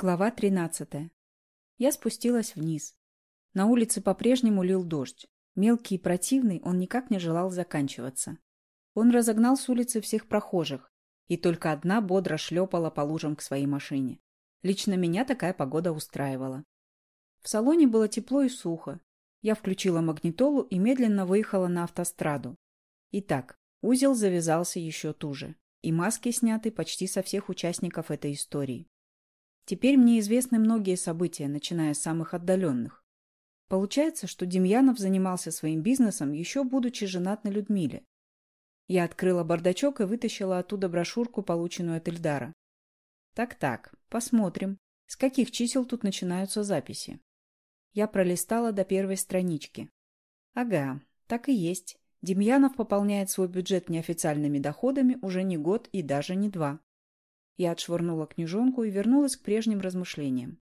Глава 13. Я спустилась вниз. На улице по-прежнему лил дождь. Мелкий и противный, он никак не желал заканчиваться. Он разогнал с улицы всех прохожих, и только одна бодро шлепала по лужам к своей машине. Лично меня такая погода устраивала. В салоне было тепло и сухо. Я включила магнитолу и медленно выехала на автостраду. Итак, узел завязался еще туже, и маски сняты почти со всех участников этой истории. Теперь мне известны многие события, начиная с самых отдаленных. Получается, что Демьянов занимался своим бизнесом, еще будучи женат на Людмиле. Я открыла бардачок и вытащила оттуда брошюрку, полученную от Эльдара. Так-так, посмотрим, с каких чисел тут начинаются записи. Я пролистала до первой странички. Ага, так и есть. Демьянов пополняет свой бюджет неофициальными доходами уже не год и даже не два. Я отшвырнула книжонку и вернулась к прежним размышлениям.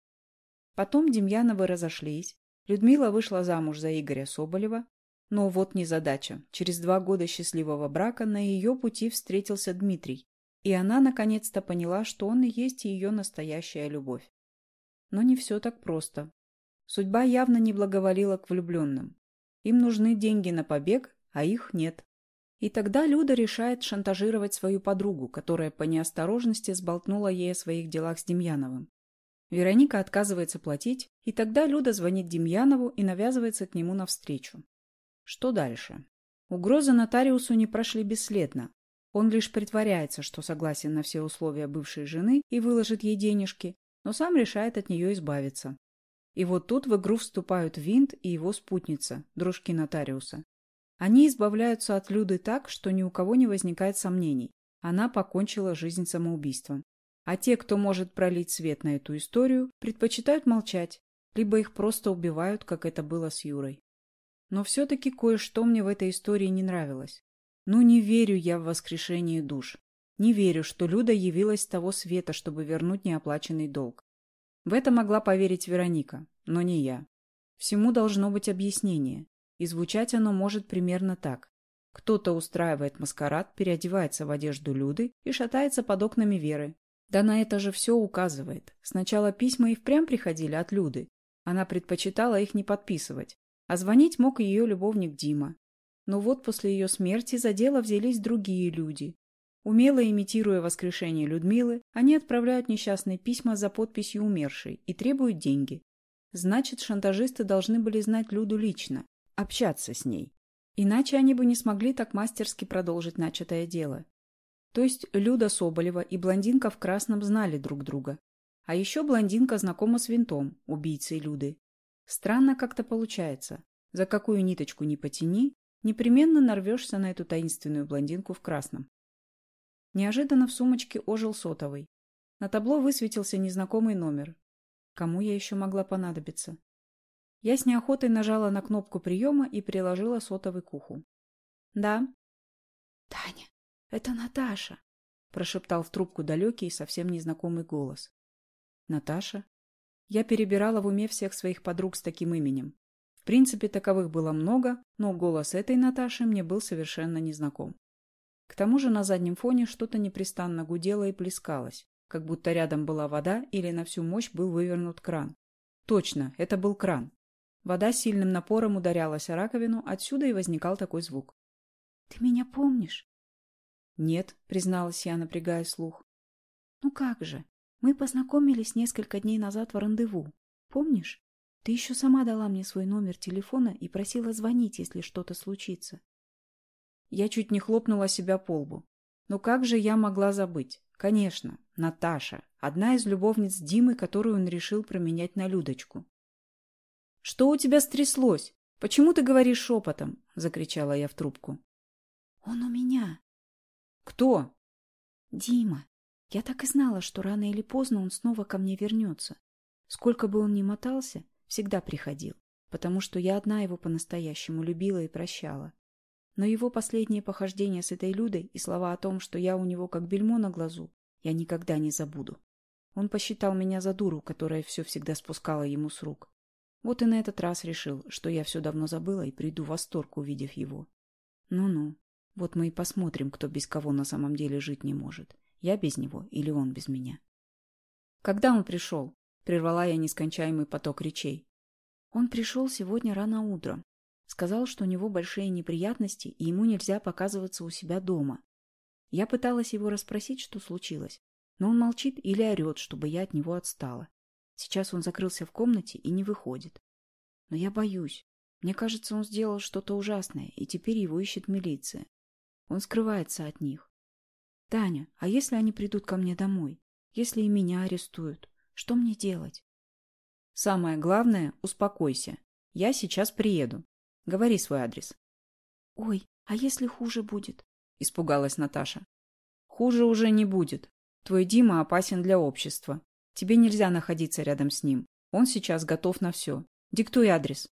Потом Демьяновы разошлись. Людмила вышла замуж за Игоря Соболева. Но вот незадача. Через два года счастливого брака на ее пути встретился Дмитрий. И она наконец-то поняла, что он и есть ее настоящая любовь. Но не все так просто. Судьба явно не благоволила к влюбленным. Им нужны деньги на побег, а их нет. И тогда Люда решает шантажировать свою подругу, которая по неосторожности сболтнула ей о своих делах с Демьяновым. Вероника отказывается платить, и тогда Люда звонит Демьянову и навязывается к нему навстречу. Что дальше? Угрозы нотариусу не прошли бесследно. Он лишь притворяется, что согласен на все условия бывшей жены и выложит ей денежки, но сам решает от нее избавиться. И вот тут в игру вступают Винт и его спутница, дружки нотариуса. Они избавляются от Люды так, что ни у кого не возникает сомнений. Она покончила жизнь самоубийством. А те, кто может пролить свет на эту историю, предпочитают молчать, либо их просто убивают, как это было с Юрой. Но все-таки кое-что мне в этой истории не нравилось. Ну, не верю я в воскрешение душ. Не верю, что Люда явилась с того света, чтобы вернуть неоплаченный долг. В это могла поверить Вероника, но не я. Всему должно быть объяснение. И звучать оно может примерно так. Кто-то устраивает маскарад, переодевается в одежду Люды и шатается под окнами Веры. Да на это же все указывает. Сначала письма и впрямь приходили от Люды. Она предпочитала их не подписывать. А звонить мог ее любовник Дима. Но вот после ее смерти за дело взялись другие люди. Умело имитируя воскрешение Людмилы, они отправляют несчастные письма за подписью умершей и требуют деньги. Значит, шантажисты должны были знать Люду лично общаться с ней. Иначе они бы не смогли так мастерски продолжить начатое дело. То есть Люда Соболева и блондинка в красном знали друг друга. А еще блондинка знакома с винтом, убийцей Люды. Странно как-то получается. За какую ниточку не потяни, непременно нарвешься на эту таинственную блондинку в красном. Неожиданно в сумочке ожил сотовый. На табло высветился незнакомый номер. Кому я еще могла понадобиться? Я с неохотой нажала на кнопку приема и приложила сотовый к уху. «Да?» «Таня, это Наташа», — прошептал в трубку далекий и совсем незнакомый голос. «Наташа?» Я перебирала в уме всех своих подруг с таким именем. В принципе, таковых было много, но голос этой Наташи мне был совершенно незнаком. К тому же на заднем фоне что-то непрестанно гудело и плескалось, как будто рядом была вода или на всю мощь был вывернут кран. Точно, это был кран. Вода сильным напором ударялась о раковину, отсюда и возникал такой звук. «Ты меня помнишь?» «Нет», — призналась я, напрягая слух. «Ну как же? Мы познакомились несколько дней назад в рандеву. Помнишь? Ты еще сама дала мне свой номер телефона и просила звонить, если что-то случится». Я чуть не хлопнула себя по лбу. Но как же я могла забыть? Конечно, Наташа, одна из любовниц Димы, которую он решил променять на Людочку. «Что у тебя стряслось? Почему ты говоришь шепотом?» — закричала я в трубку. «Он у меня». «Кто?» «Дима. Я так и знала, что рано или поздно он снова ко мне вернется. Сколько бы он ни мотался, всегда приходил, потому что я одна его по-настоящему любила и прощала. Но его последнее похождение с этой Людой и слова о том, что я у него как бельмо на глазу, я никогда не забуду. Он посчитал меня за дуру, которая все всегда спускала ему с рук. Вот и на этот раз решил, что я все давно забыла и приду в восторг, увидев его. Ну-ну, вот мы и посмотрим, кто без кого на самом деле жить не может. Я без него или он без меня. Когда он пришел? прервала я нескончаемый поток речей. Он пришел сегодня рано утром. Сказал, что у него большие неприятности, и ему нельзя показываться у себя дома. Я пыталась его расспросить, что случилось, но он молчит или орет, чтобы я от него отстала. Сейчас он закрылся в комнате и не выходит. Но я боюсь. Мне кажется, он сделал что-то ужасное, и теперь его ищет милиция. Он скрывается от них. Таня, а если они придут ко мне домой? Если и меня арестуют? Что мне делать? Самое главное, успокойся. Я сейчас приеду. Говори свой адрес. Ой, а если хуже будет? Испугалась Наташа. Хуже уже не будет. Твой Дима опасен для общества. Тебе нельзя находиться рядом с ним. Он сейчас готов на все. Диктуй адрес.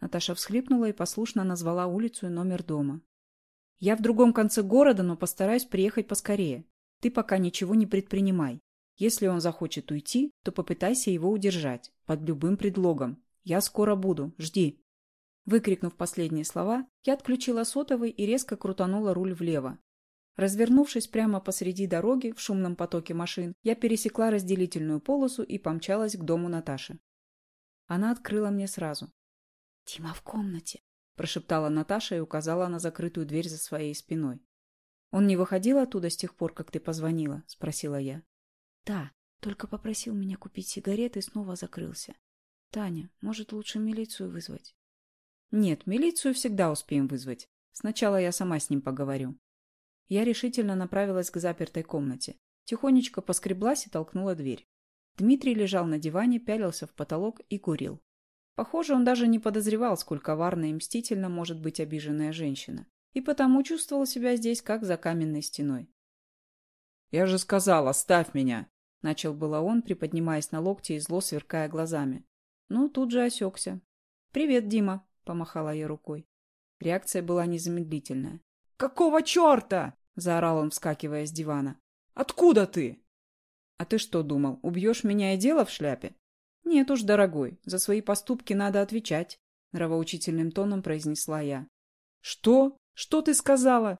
Наташа всхлипнула и послушно назвала улицу и номер дома. Я в другом конце города, но постараюсь приехать поскорее. Ты пока ничего не предпринимай. Если он захочет уйти, то попытайся его удержать. Под любым предлогом. Я скоро буду. Жди. Выкрикнув последние слова, я отключила сотовый и резко крутанула руль влево. Развернувшись прямо посреди дороги в шумном потоке машин, я пересекла разделительную полосу и помчалась к дому Наташи. Она открыла мне сразу. «Тима в комнате», – прошептала Наташа и указала на закрытую дверь за своей спиной. «Он не выходил оттуда с тех пор, как ты позвонила?» – спросила я. Да, только попросил меня купить сигареты и снова закрылся. Таня, может, лучше милицию вызвать? Нет, милицию всегда успеем вызвать. Сначала я сама с ним поговорю. Я решительно направилась к запертой комнате. Тихонечко поскреблась и толкнула дверь. Дмитрий лежал на диване, пялился в потолок и курил. Похоже, он даже не подозревал, сколь коварно и мстительно может быть обиженная женщина, и потому чувствовал себя здесь, как за каменной стеной. «Я же сказал, оставь меня!» Начал было он, приподнимаясь на локте и зло сверкая глазами. Но тут же осекся. «Привет, Дима!» – помахала я рукой. Реакция была незамедлительная. «Какого черта?» – заорал он, вскакивая с дивана. «Откуда ты?» «А ты что думал, убьешь меня и дело в шляпе?» «Нет уж, дорогой, за свои поступки надо отвечать», – нравоучительным тоном произнесла я. «Что? Что ты сказала?»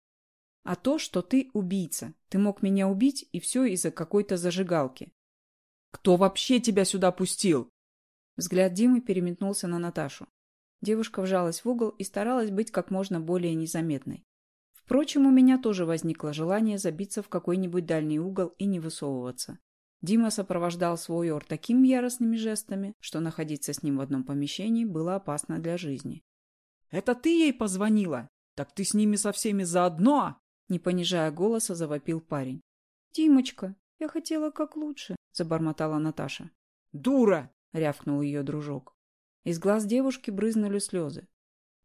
а то, что ты убийца. Ты мог меня убить, и все из-за какой-то зажигалки. Кто вообще тебя сюда пустил? Взгляд Димы переметнулся на Наташу. Девушка вжалась в угол и старалась быть как можно более незаметной. Впрочем, у меня тоже возникло желание забиться в какой-нибудь дальний угол и не высовываться. Дима сопровождал свой ор такими яростными жестами, что находиться с ним в одном помещении было опасно для жизни. «Это ты ей позвонила? Так ты с ними со всеми заодно?» Не понижая голоса, завопил парень. «Димочка, я хотела как лучше», — забормотала Наташа. «Дура!» — рявкнул ее дружок. Из глаз девушки брызнули слезы.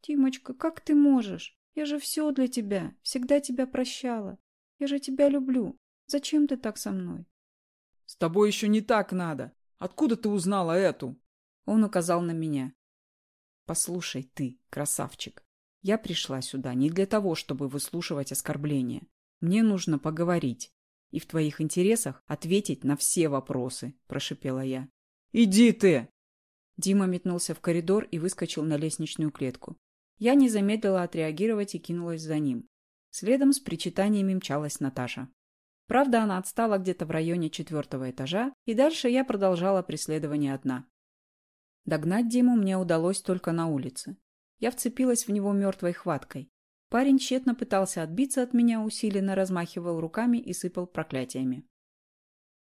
«Димочка, как ты можешь? Я же все для тебя, всегда тебя прощала. Я же тебя люблю. Зачем ты так со мной?» «С тобой еще не так надо. Откуда ты узнала эту?» Он указал на меня. «Послушай ты, красавчик, я пришла сюда не для того, чтобы выслушивать оскорбления. Мне нужно поговорить. И в твоих интересах ответить на все вопросы, прошипела я. Иди ты! Дима метнулся в коридор и выскочил на лестничную клетку. Я не замедлила отреагировать и кинулась за ним. Следом с причитаниями мчалась Наташа. Правда, она отстала где-то в районе четвертого этажа, и дальше я продолжала преследование одна. Догнать Диму мне удалось только на улице. Я вцепилась в него мертвой хваткой. Парень тщетно пытался отбиться от меня, усиленно размахивал руками и сыпал проклятиями.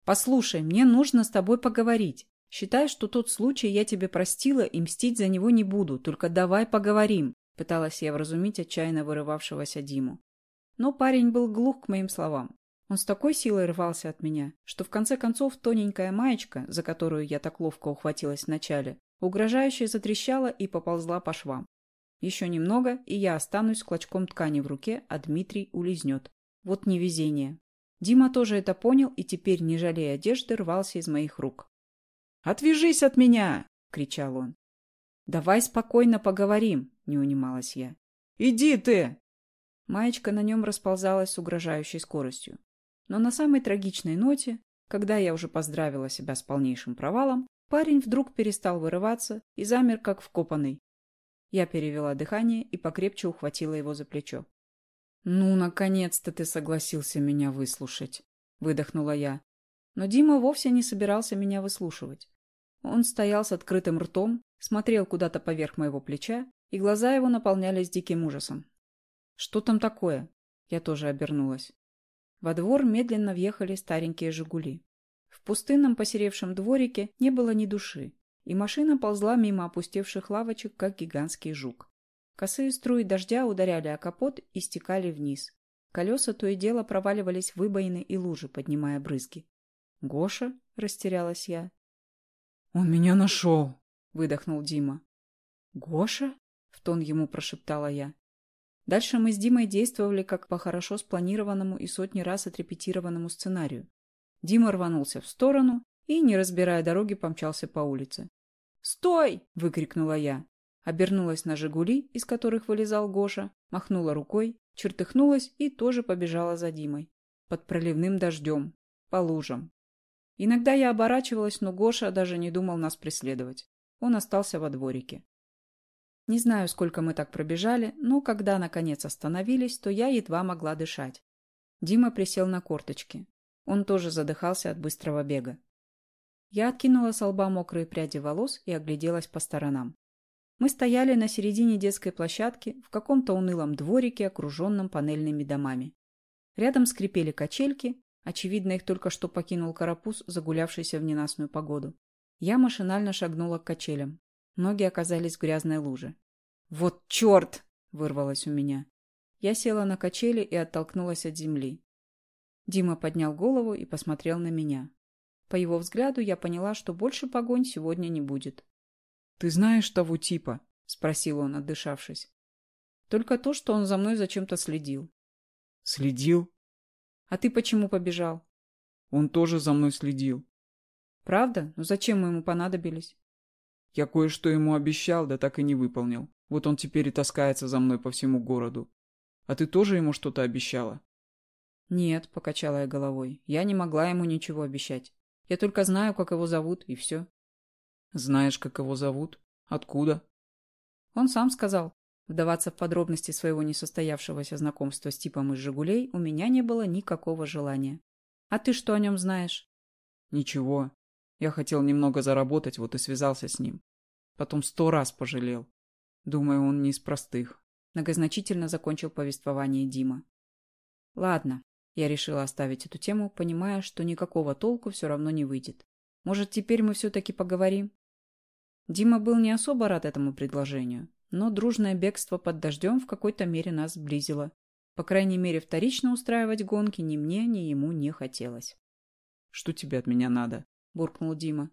«Послушай, мне нужно с тобой поговорить. Считай, что тот случай я тебе простила и мстить за него не буду, только давай поговорим», пыталась я вразумить отчаянно вырывавшегося Диму. Но парень был глух к моим словам. Он с такой силой рвался от меня, что в конце концов тоненькая маечка, за которую я так ловко ухватилась вначале, угрожающе затрещала и поползла по швам. Еще немного, и я останусь с клочком ткани в руке, а Дмитрий улизнет. Вот невезение. Дима тоже это понял и теперь, не жалея одежды, рвался из моих рук. «Отвяжись от меня!» — кричал он. «Давай спокойно поговорим», — не унималась я. «Иди ты!» Маечка на нем расползалась с угрожающей скоростью. Но на самой трагичной ноте, когда я уже поздравила себя с полнейшим провалом, парень вдруг перестал вырываться и замер, как вкопанный, я перевела дыхание и покрепче ухватила его за плечо. «Ну, наконец-то ты согласился меня выслушать», — выдохнула я. Но Дима вовсе не собирался меня выслушивать. Он стоял с открытым ртом, смотрел куда-то поверх моего плеча, и глаза его наполнялись диким ужасом. «Что там такое?» Я тоже обернулась. Во двор медленно въехали старенькие «Жигули». В пустынном посеревшем дворике не было ни души, и машина ползла мимо опустевших лавочек, как гигантский жук. Косые струи дождя ударяли о капот и стекали вниз. Колеса то и дело проваливались в выбоины и лужи, поднимая брызги. «Гоша?» — растерялась я. «Он меня нашел!» — выдохнул Дима. «Гоша?» — в тон ему прошептала я. Дальше мы с Димой действовали как по хорошо спланированному и сотни раз отрепетированному сценарию. Дима рванулся в сторону и, не разбирая дороги, помчался по улице. «Стой!» — выкрикнула я. Обернулась на «Жигули», из которых вылезал Гоша, махнула рукой, чертыхнулась и тоже побежала за Димой. Под проливным дождем, по лужам. Иногда я оборачивалась, но Гоша даже не думал нас преследовать. Он остался во дворике. Не знаю, сколько мы так пробежали, но когда, наконец, остановились, то я едва могла дышать. Дима присел на корточки. Он тоже задыхался от быстрого бега. Я откинула с лба мокрые пряди волос и огляделась по сторонам. Мы стояли на середине детской площадки в каком-то унылом дворике, окруженном панельными домами. Рядом скрипели качельки, очевидно, их только что покинул карапуз, загулявшийся в ненастную погоду. Я машинально шагнула к качелям. Ноги оказались в грязной луже. «Вот черт!» — вырвалось у меня. Я села на качели и оттолкнулась от земли. Дима поднял голову и посмотрел на меня. По его взгляду я поняла, что больше погонь сегодня не будет. «Ты знаешь того типа?» — спросил он, отдышавшись. «Только то, что он за мной зачем-то следил». «Следил?» «А ты почему побежал?» «Он тоже за мной следил». «Правда? Но зачем мы ему понадобились?» «Я кое-что ему обещал, да так и не выполнил. Вот он теперь и таскается за мной по всему городу. А ты тоже ему что-то обещала?» «Нет», — покачала я головой. «Я не могла ему ничего обещать. Я только знаю, как его зовут, и все». Знаешь, как его зовут? Откуда? Он сам сказал. Вдаваться в подробности своего несостоявшегося знакомства с типом из «Жигулей» у меня не было никакого желания. А ты что о нем знаешь? Ничего. Я хотел немного заработать, вот и связался с ним. Потом сто раз пожалел. Думаю, он не из простых. Многозначительно закончил повествование Дима. Ладно, я решила оставить эту тему, понимая, что никакого толку все равно не выйдет. Может, теперь мы все-таки поговорим? Дима был не особо рад этому предложению, но дружное бегство под дождем в какой-то мере нас сблизило. По крайней мере, вторично устраивать гонки ни мне, ни ему не хотелось. «Что тебе от меня надо?» – буркнул Дима.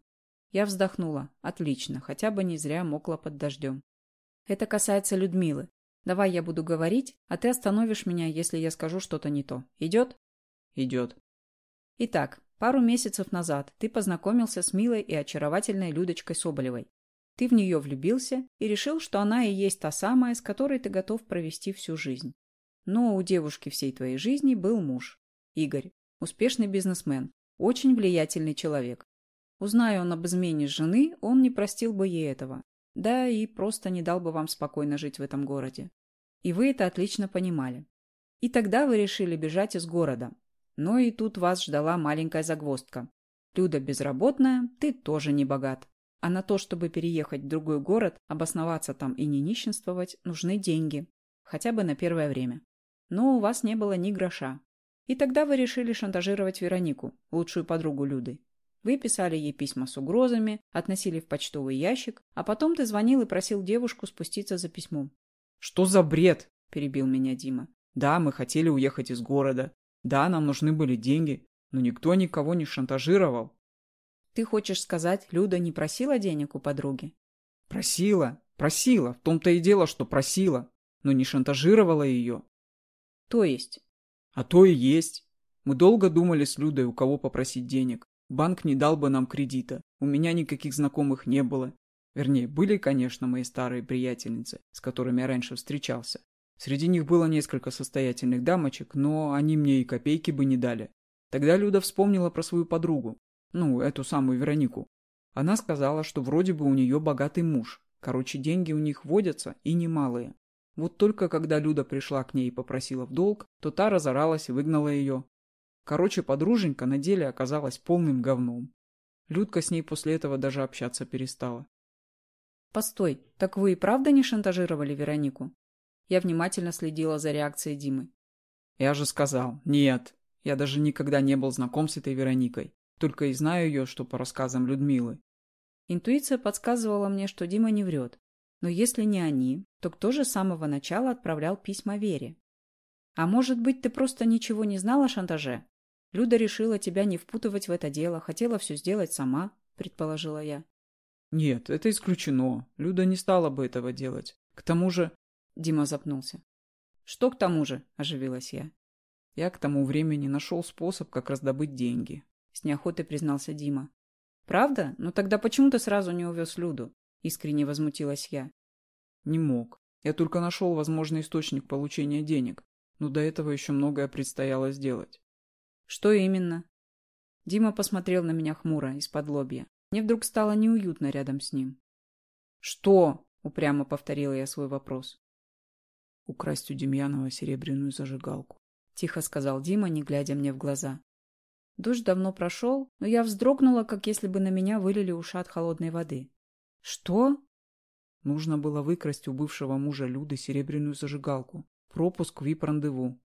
Я вздохнула. Отлично, хотя бы не зря мокла под дождем. Это касается Людмилы. Давай я буду говорить, а ты остановишь меня, если я скажу что-то не то. Идет? Идет. Итак, пару месяцев назад ты познакомился с милой и очаровательной Людочкой Соболевой. Ты в нее влюбился и решил, что она и есть та самая, с которой ты готов провести всю жизнь. Но у девушки всей твоей жизни был муж. Игорь. Успешный бизнесмен. Очень влиятельный человек. Узная он об измене жены, он не простил бы ей этого. Да и просто не дал бы вам спокойно жить в этом городе. И вы это отлично понимали. И тогда вы решили бежать из города. Но и тут вас ждала маленькая загвоздка. Люда безработная, ты тоже не богат. А на то, чтобы переехать в другой город, обосноваться там и не нищенствовать, нужны деньги. Хотя бы на первое время. Но у вас не было ни гроша. И тогда вы решили шантажировать Веронику, лучшую подругу Люды. Вы писали ей письма с угрозами, относили в почтовый ящик, а потом ты звонил и просил девушку спуститься за письмом. «Что за бред?» – перебил меня Дима. «Да, мы хотели уехать из города. Да, нам нужны были деньги, но никто никого не шантажировал. Ты хочешь сказать, Люда не просила денег у подруги? Просила, просила. В том-то и дело, что просила. Но не шантажировала ее. То есть? А то и есть. Мы долго думали с Людой, у кого попросить денег. Банк не дал бы нам кредита. У меня никаких знакомых не было. Вернее, были, конечно, мои старые приятельницы, с которыми я раньше встречался. Среди них было несколько состоятельных дамочек, но они мне и копейки бы не дали. Тогда Люда вспомнила про свою подругу, ну, эту самую Веронику. Она сказала, что вроде бы у нее богатый муж. Короче, деньги у них водятся и немалые. Вот только когда Люда пришла к ней и попросила в долг, то та разоралась и выгнала ее. Короче, подруженька на деле оказалась полным говном. Людка с ней после этого даже общаться перестала. Постой, так вы и правда не шантажировали Веронику? Я внимательно следила за реакцией Димы. Я же сказал, нет. Я даже никогда не был знаком с этой Вероникой. Только и знаю ее, что по рассказам Людмилы. Интуиция подсказывала мне, что Дима не врет. Но если не они, то кто же с самого начала отправлял письма Вере? А может быть, ты просто ничего не знал о шантаже? Люда решила тебя не впутывать в это дело, хотела все сделать сама, предположила я. Нет, это исключено. Люда не стала бы этого делать. К тому же... Дима запнулся. Что к тому же? Оживилась я. Я к тому времени нашел способ, как раздобыть деньги. С неохотой признался Дима. Правда? Ну тогда почему ты сразу не увез Люду? Искренне возмутилась я. Не мог. Я только нашел возможный источник получения денег. Но до этого еще многое предстояло сделать. Что именно? Дима посмотрел на меня хмуро, из-под лобья. Мне вдруг стало неуютно рядом с ним. «Что?» — упрямо повторила я свой вопрос. «Украсть у Демьянова серебряную зажигалку», — тихо сказал Дима, не глядя мне в глаза. Дождь давно прошел, но я вздрогнула, как если бы на меня вылили ушат холодной воды. «Что?» Нужно было выкрасть у бывшего мужа Люды серебряную зажигалку. Пропуск в вип-рандеву.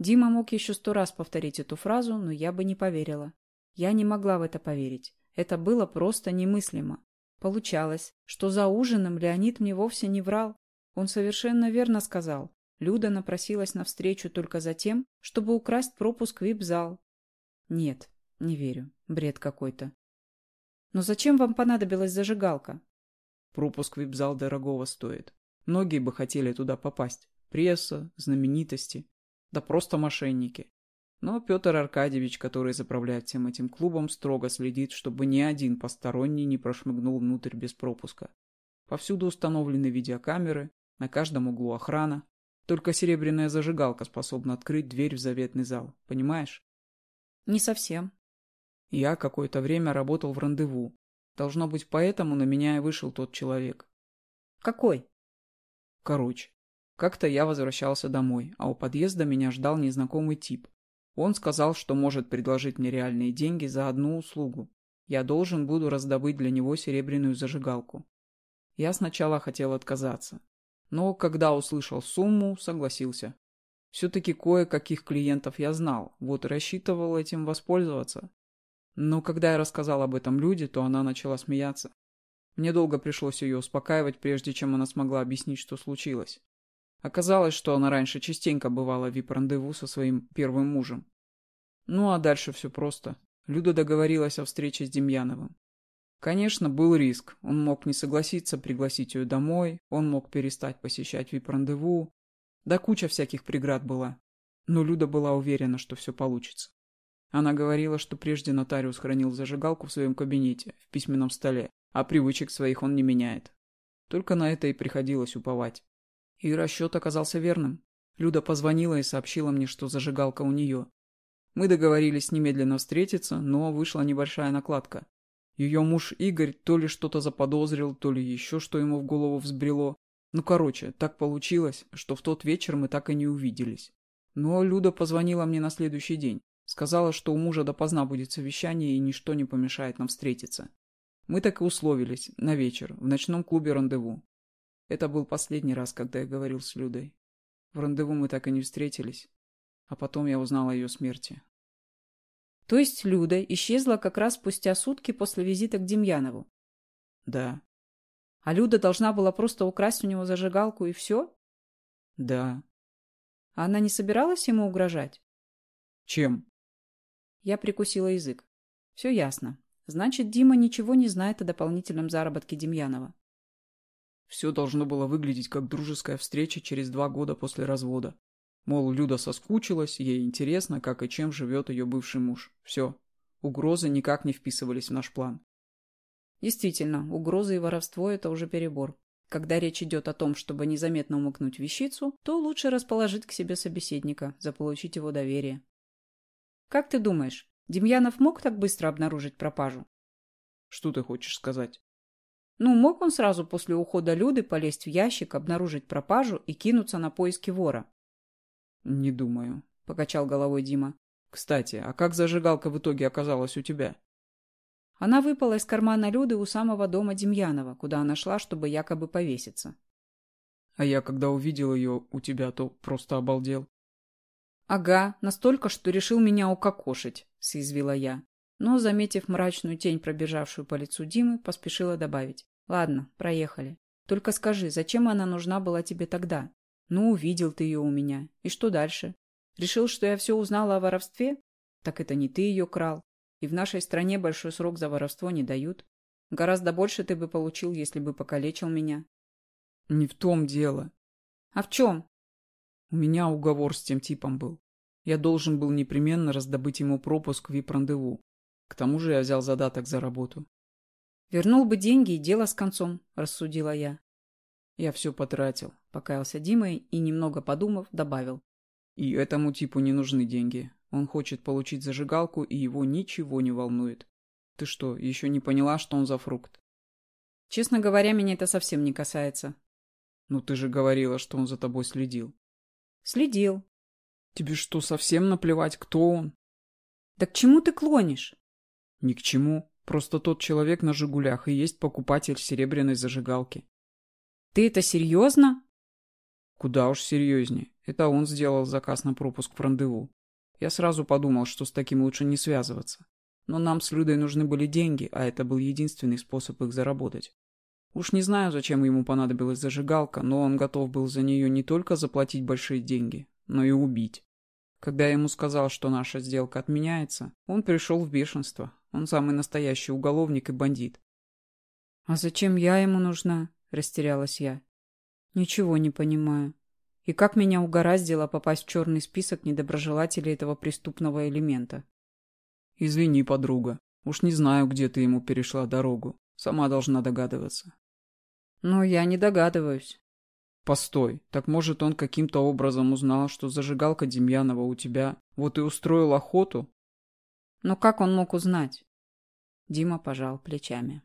Дима мог еще сто раз повторить эту фразу, но я бы не поверила. Я не могла в это поверить. Это было просто немыслимо. Получалось, что за ужином Леонид мне вовсе не врал. Он совершенно верно сказал. Люда напросилась навстречу только за тем, чтобы украсть пропуск в вип-зал. Нет, не верю. Бред какой-то. Но зачем вам понадобилась зажигалка? Пропуск в вип-зал дорогого стоит. Многие бы хотели туда попасть. Пресса, знаменитости, да просто мошенники. Но Петр Аркадьевич, который заправляет всем этим клубом, строго следит, чтобы ни один посторонний не прошмыгнул внутрь без пропуска. Повсюду установлены видеокамеры, на каждом углу охрана. Только серебряная зажигалка способна открыть дверь в заветный зал, понимаешь? Не совсем. Я какое-то время работал в рандеву. Должно быть, поэтому на меня и вышел тот человек. Какой? Короче, как-то я возвращался домой, а у подъезда меня ждал незнакомый тип. Он сказал, что может предложить мне реальные деньги за одну услугу. Я должен буду раздобыть для него серебряную зажигалку. Я сначала хотел отказаться. Но когда услышал сумму, согласился. Все-таки кое-каких клиентов я знал, вот и рассчитывал этим воспользоваться. Но когда я рассказал об этом Люде, то она начала смеяться. Мне долго пришлось ее успокаивать, прежде чем она смогла объяснить, что случилось. Оказалось, что она раньше частенько бывала в вип-рандеву со своим первым мужем. Ну а дальше все просто. Люда договорилась о встрече с Демьяновым. Конечно, был риск. Он мог не согласиться пригласить ее домой, он мог перестать посещать вип-рандеву. Да куча всяких преград была. Но Люда была уверена, что все получится. Она говорила, что прежде нотариус хранил зажигалку в своем кабинете, в письменном столе, а привычек своих он не меняет. Только на это и приходилось уповать. И расчет оказался верным. Люда позвонила и сообщила мне, что зажигалка у нее. Мы договорились немедленно встретиться, но вышла небольшая накладка. Ее муж Игорь то ли что-то заподозрил, то ли еще что ему в голову взбрело. Ну, короче, так получилось, что в тот вечер мы так и не увиделись. Но Люда позвонила мне на следующий день. Сказала, что у мужа допоздна будет совещание и ничто не помешает нам встретиться. Мы так и условились, на вечер, в ночном клубе «Рандеву». Это был последний раз, когда я говорил с Людой. В рандеву мы так и не встретились. А потом я узнал о ее смерти. То есть Люда исчезла как раз спустя сутки после визита к Демьянову? Да. А Люда должна была просто украсть у него зажигалку и все? Да. А она не собиралась ему угрожать? Чем? Я прикусила язык. Все ясно. Значит, Дима ничего не знает о дополнительном заработке Демьянова. Все должно было выглядеть как дружеская встреча через два года после развода. Мол, Люда соскучилась, ей интересно, как и чем живет ее бывший муж. Все. Угрозы никак не вписывались в наш план. Действительно, угрозы и воровство – это уже перебор. Когда речь идет о том, чтобы незаметно умыкнуть вещицу, то лучше расположить к себе собеседника, заполучить его доверие. Как ты думаешь, Демьянов мог так быстро обнаружить пропажу? Что ты хочешь сказать? Ну, мог он сразу после ухода Люды полезть в ящик, обнаружить пропажу и кинуться на поиски вора? Не думаю, покачал головой Дима. Кстати, а как зажигалка в итоге оказалась у тебя? Она выпала из кармана Люды у самого дома Демьянова, куда она шла, чтобы якобы повеситься. А я, когда увидел ее у тебя, то просто обалдел. «Ага, настолько, что решил меня укокошить», — съязвила я. Но, заметив мрачную тень, пробежавшую по лицу Димы, поспешила добавить. «Ладно, проехали. Только скажи, зачем она нужна была тебе тогда? Ну, увидел ты ее у меня. И что дальше? Решил, что я все узнала о воровстве? Так это не ты ее крал. И в нашей стране большой срок за воровство не дают. Гораздо больше ты бы получил, если бы покалечил меня». «Не в том дело». «А в чем?» У меня уговор с тем типом был. Я должен был непременно раздобыть ему пропуск в вип-рандеву. К тому же я взял задаток за работу. «Вернул бы деньги и дело с концом», — рассудила я. Я все потратил. Покаялся Дима и, немного подумав, добавил. И этому типу не нужны деньги. Он хочет получить зажигалку, и его ничего не волнует. Ты что, еще не поняла, что он за фрукт? Честно говоря, меня это совсем не касается. Ну ты же говорила, что он за тобой следил. Следил. Тебе что, совсем наплевать, кто он? Да к чему ты клонишь? Ни к чему. Просто тот человек на «Жигулях» и есть покупатель серебряной зажигалки. Ты это серьезно? Куда уж серьезнее. Это он сделал заказ на пропуск в рандеву. Я сразу подумал, что с таким лучше не связываться. Но нам с Людой нужны были деньги, а это был единственный способ их заработать. Уж не знаю, зачем ему понадобилась зажигалка, но он готов был за нее не только заплатить большие деньги, но и убить. Когда я ему сказал, что наша сделка отменяется, он пришел в бешенство. Он самый настоящий уголовник и бандит. «А зачем я ему нужна?» – растерялась я. «Ничего не понимаю. И как меня угораздило попасть в черный список недоброжелателей этого преступного элемента?» «Извини, подруга. Уж не знаю, где ты ему перешла дорогу. Сама должна догадываться. Но я не догадываюсь. Постой, так может он каким-то образом узнал, что зажигалка Демьянова у тебя, вот и устроил охоту? Но как он мог узнать? Дима пожал плечами.